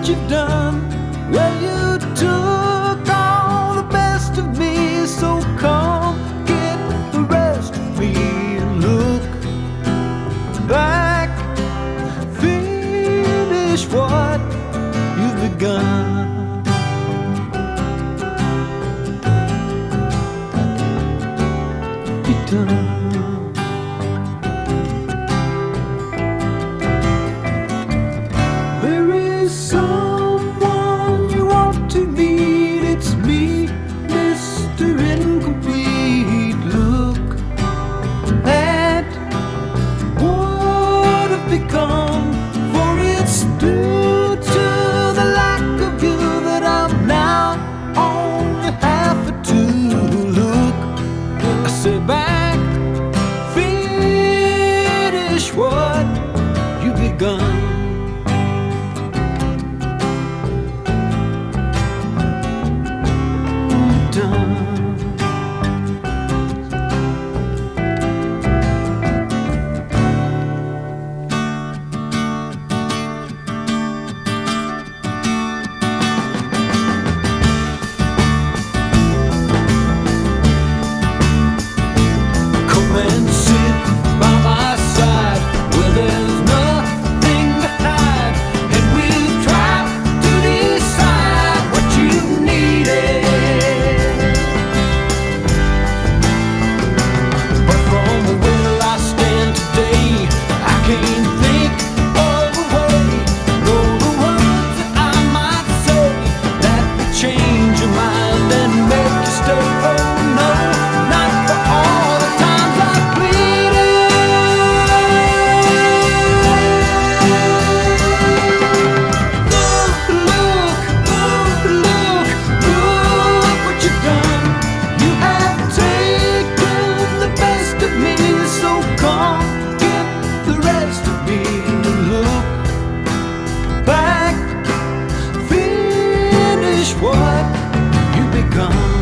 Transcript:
what you've done. Well, you took all the best of me, so come get the rest of me. Look back, finish what you've begun. Done. sit back, finish what you begun. Done. wish what you've become.